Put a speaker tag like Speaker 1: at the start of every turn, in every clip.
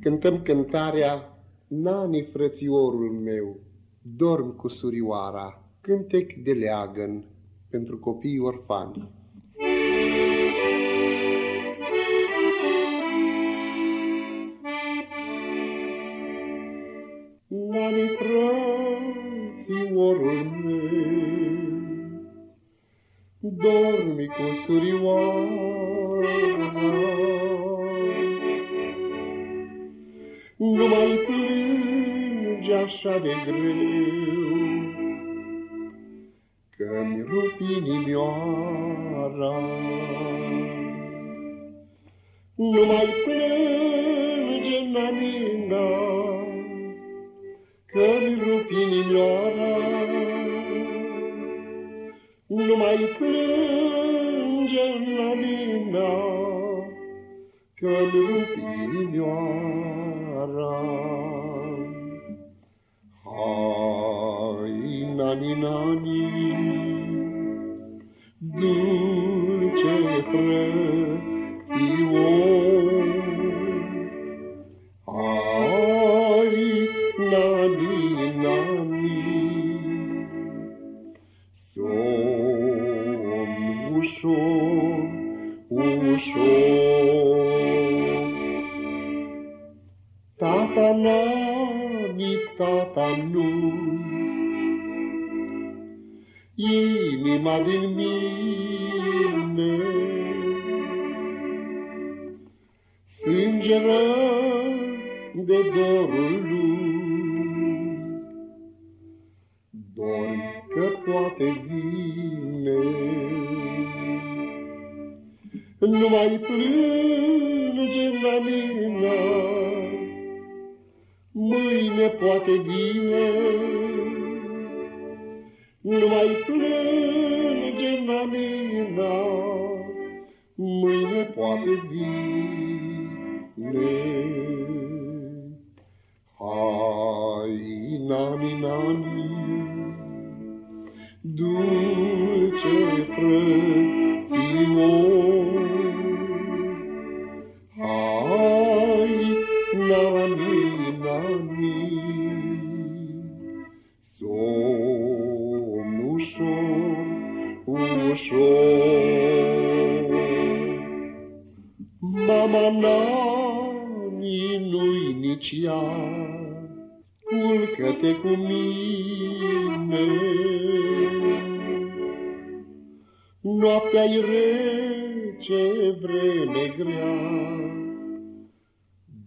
Speaker 1: cântăm cântarea Nani, frățiorul meu, dorm cu surioara, cântec de leagăn pentru copii orfani. Nani, frățiorul meu, dormi cu surioara, mai plânge așa de greu, Că-mi rup inimioara. Nu mai plânge, nanina, Că-mi rup inimioara. Nu mai plânge, nanina, Că-mi rup inimioara seara. Hai, nani, nani, dulce Tata nani, tata nu, inima din mine, sângeră de dorul lui, dor că poate vine. Nu mai plânge la mine, mâine poate vine. Nu mai plânge mamina, mâine poate vine. Hai, nani, nani, dulce Mama nani nu-i nici ea, culcă-te cu mine. Noaptea-i rece, vreme grea,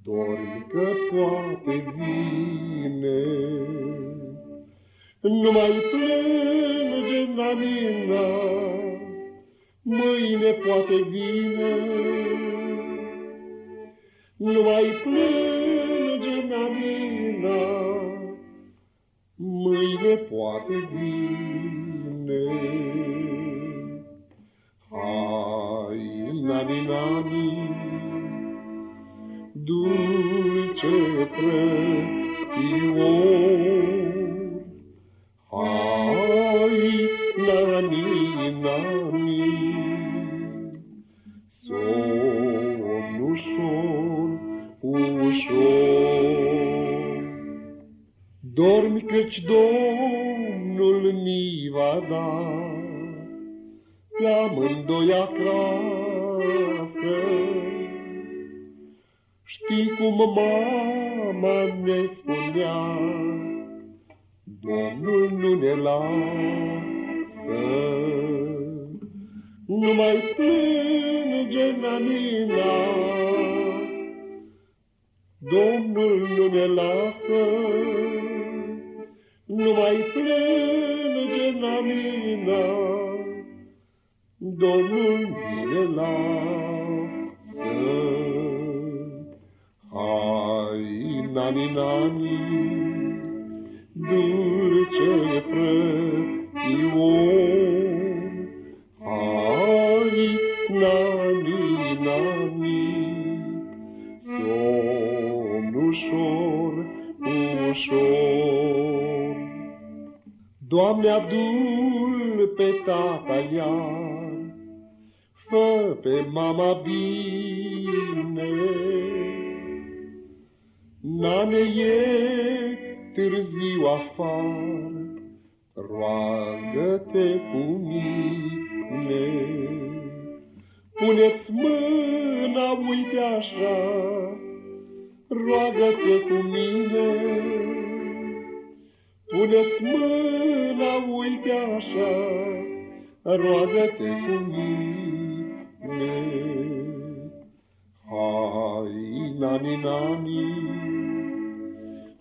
Speaker 1: Dormi că poate vine. Nu mai plânge, nanina, mâine poate vine. Nu mai plânge, nanina, mâine poate vine. Hai, nani, nani, dulce frățior. Căci Domnul mi va da pe amândoi acasă. Știi cum mama ne spunea, Domnul nu ne lasă. Nu mai plânge, nanina, Domnul nu ne lasă. Nu mai plânge, nanina, Domnul ne lasă. Hai, nani, nani, dulce frățior. Hai, nani, nani, somn ușor, ușor. Doamne, adul pe tata iar, Fă pe mama bine, Nane e târziu afară, roagă-te cu mine. Puneți mâna, uite așa, roagă-te cu mine. Puneți mâna, uite așa, roagă-te cu mine. Hai, nani, nani,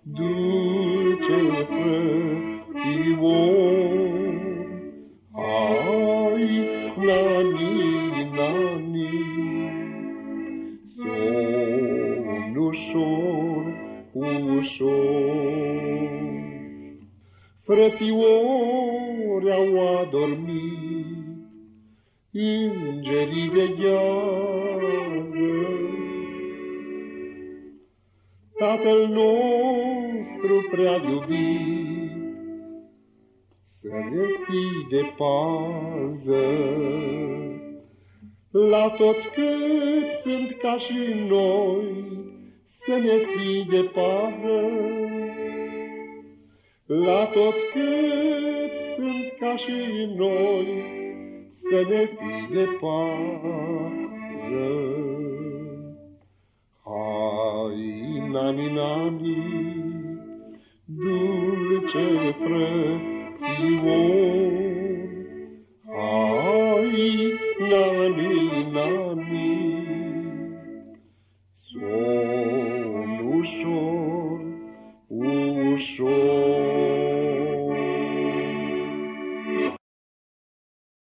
Speaker 1: dulce frățior, Frățiori au adormit, îngerii veghează. Tatăl nostru prea iubit, să ne fii de pază. La toți câți sunt ca și noi, să ne fii de pază. La toți câți sunt ca și noi, să ne fii de pază. Hai, nani, nani, dulce frățior,